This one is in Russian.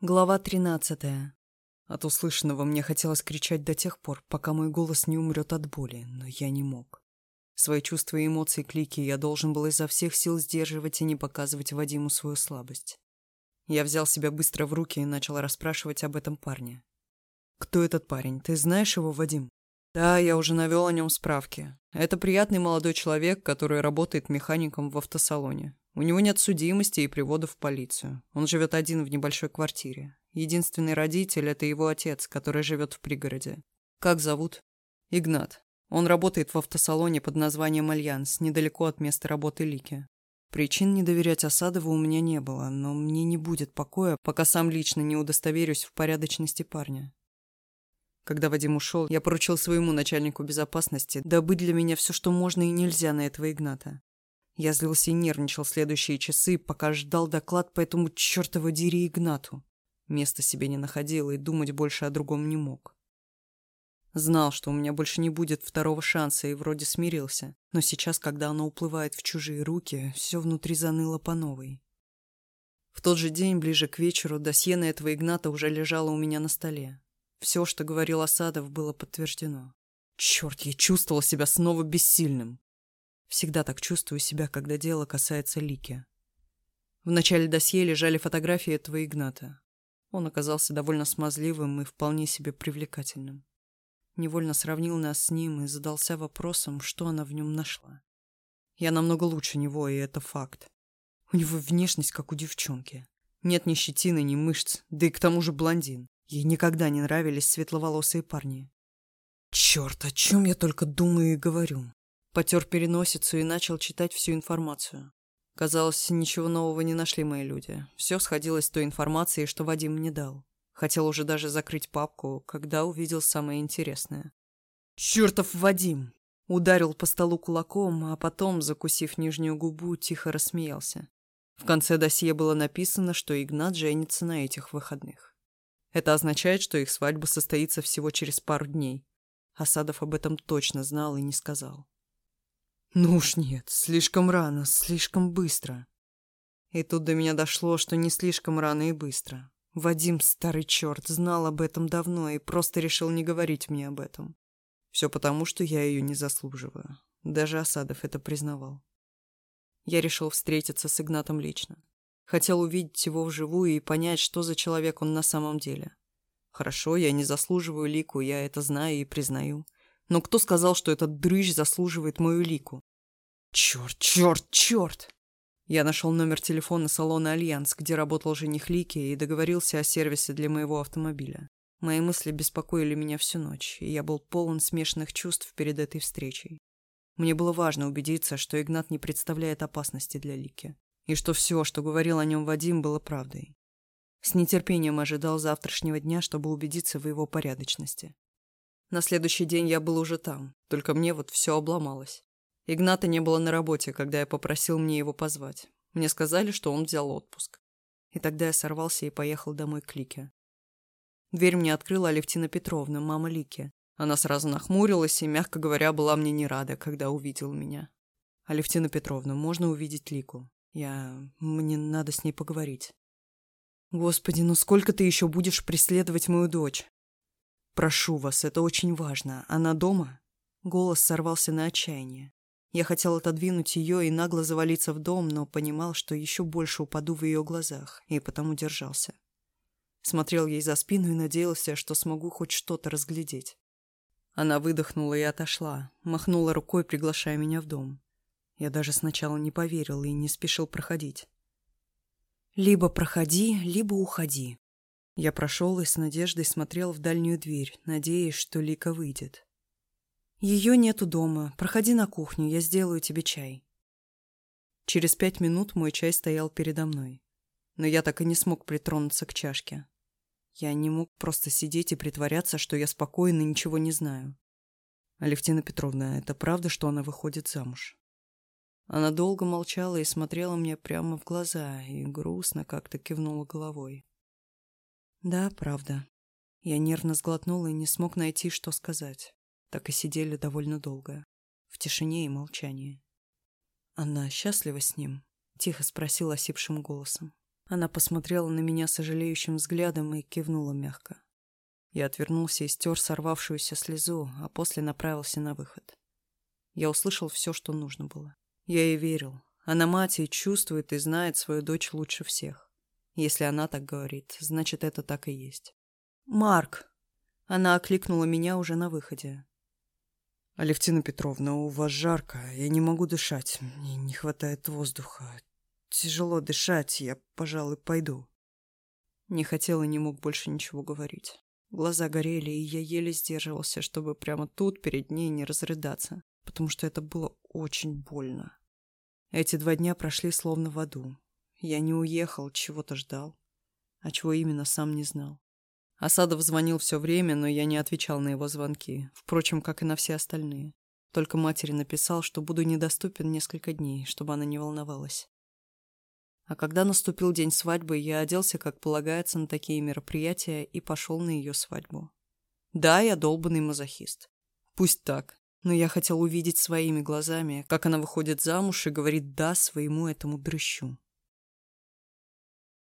Глава 13. От услышанного мне хотелось кричать до тех пор, пока мой голос не умрет от боли, но я не мог. Свои чувства и эмоции клики я должен был изо всех сил сдерживать и не показывать Вадиму свою слабость. Я взял себя быстро в руки и начал расспрашивать об этом парне. «Кто этот парень? Ты знаешь его, Вадим?» «Да, я уже навел о нем справки. Это приятный молодой человек, который работает механиком в автосалоне. У него нет судимости и приводов в полицию. Он живет один в небольшой квартире. Единственный родитель – это его отец, который живет в пригороде. Как зовут? Игнат. Он работает в автосалоне под названием «Альянс», недалеко от места работы Лики. Причин не доверять Осадову у меня не было, но мне не будет покоя, пока сам лично не удостоверюсь в порядочности парня. Когда Вадим ушел, я поручил своему начальнику безопасности добыть для меня все, что можно и нельзя на этого Игната. Я злился и нервничал следующие часы, пока ждал доклад по этому чертову дире Игнату. Места себе не находил и думать больше о другом не мог. Знал, что у меня больше не будет второго шанса и вроде смирился, но сейчас, когда оно уплывает в чужие руки, все внутри заныло по новой. В тот же день, ближе к вечеру, досье на этого Игната уже лежало у меня на столе. Все, что говорил Осадов, было подтверждено. Черт, я чувствовал себя снова бессильным. Всегда так чувствую себя, когда дело касается Лики. В начале досье лежали фотографии этого Игната. Он оказался довольно смазливым и вполне себе привлекательным. Невольно сравнил нас с ним и задался вопросом, что она в нем нашла. Я намного лучше него, и это факт. У него внешность, как у девчонки. Нет ни щетины, ни мышц, да и к тому же блондин. Ей никогда не нравились светловолосые парни. Черт, о чем я только думаю и говорю. Потер переносицу и начал читать всю информацию. Казалось, ничего нового не нашли мои люди. Все сходилось с той информацией, что Вадим мне дал. Хотел уже даже закрыть папку, когда увидел самое интересное. «Чертов Вадим!» Ударил по столу кулаком, а потом, закусив нижнюю губу, тихо рассмеялся. В конце досье было написано, что Игнат женится на этих выходных. Это означает, что их свадьба состоится всего через пару дней. Асадов об этом точно знал и не сказал. Ну уж нет, слишком рано, слишком быстро. И тут до меня дошло, что не слишком рано и быстро. Вадим, старый черт, знал об этом давно и просто решил не говорить мне об этом. Все потому, что я ее не заслуживаю. Даже Осадов это признавал. Я решил встретиться с Игнатом лично. Хотел увидеть его вживую и понять, что за человек он на самом деле. Хорошо, я не заслуживаю Лику, я это знаю и признаю. Но кто сказал, что этот дрыщ заслуживает мою Лику? Черт, черт, черт! Я нашел номер телефона салона «Альянс», где работал жених Лики, и договорился о сервисе для моего автомобиля. Мои мысли беспокоили меня всю ночь, и я был полон смешанных чувств перед этой встречей. Мне было важно убедиться, что Игнат не представляет опасности для Лики, и что все, что говорил о нем Вадим, было правдой. С нетерпением ожидал завтрашнего дня, чтобы убедиться в его порядочности. На следующий день я был уже там, только мне вот все обломалось. Игната не было на работе, когда я попросил мне его позвать. Мне сказали, что он взял отпуск. И тогда я сорвался и поехал домой к Лике. Дверь мне открыла Алевтина Петровна, мама Лики. Она сразу нахмурилась и, мягко говоря, была мне не рада, когда увидела меня. «Алевтина Петровна, можно увидеть Лику? Я... Мне надо с ней поговорить». «Господи, ну сколько ты еще будешь преследовать мою дочь?» «Прошу вас, это очень важно. Она дома?» Голос сорвался на отчаяние. Я хотел отодвинуть ее и нагло завалиться в дом, но понимал, что еще больше упаду в ее глазах, и потому держался. Смотрел ей за спину и надеялся, что смогу хоть что-то разглядеть. Она выдохнула и отошла, махнула рукой, приглашая меня в дом. Я даже сначала не поверил и не спешил проходить. «Либо проходи, либо уходи», я прошел и с надеждой смотрел в дальнюю дверь, надеясь, что Лика выйдет. «Ее нету дома. Проходи на кухню, я сделаю тебе чай». Через пять минут мой чай стоял передо мной. Но я так и не смог притронуться к чашке. Я не мог просто сидеть и притворяться, что я спокоен и ничего не знаю. Алевтина Петровна, это правда, что она выходит замуж? Она долго молчала и смотрела мне прямо в глаза и грустно как-то кивнула головой. Да, правда. Я нервно сглотнула и не смог найти, что сказать. Так и сидели довольно долго. В тишине и молчании. Она счастлива с ним? Тихо спросила осипшим голосом. Она посмотрела на меня сожалеющим взглядом и кивнула мягко. Я отвернулся и стер сорвавшуюся слезу, а после направился на выход. Я услышал все, что нужно было. Я ей верил. Она мать и чувствует и знает свою дочь лучше всех. Если она так говорит, значит, это так и есть. «Марк!» Она окликнула меня уже на выходе. «Алевтина Петровна, у вас жарко, я не могу дышать, мне не хватает воздуха. Тяжело дышать, я, пожалуй, пойду». Не хотел и не мог больше ничего говорить. Глаза горели, и я еле сдерживался, чтобы прямо тут перед ней не разрыдаться, потому что это было очень больно. Эти два дня прошли словно в аду. Я не уехал, чего-то ждал, а чего именно сам не знал. Асадов звонил все время, но я не отвечал на его звонки, впрочем, как и на все остальные. Только матери написал, что буду недоступен несколько дней, чтобы она не волновалась. А когда наступил день свадьбы, я оделся, как полагается, на такие мероприятия и пошел на ее свадьбу. Да, я долбанный мазохист. Пусть так, но я хотел увидеть своими глазами, как она выходит замуж и говорит «да» своему этому дрыщу.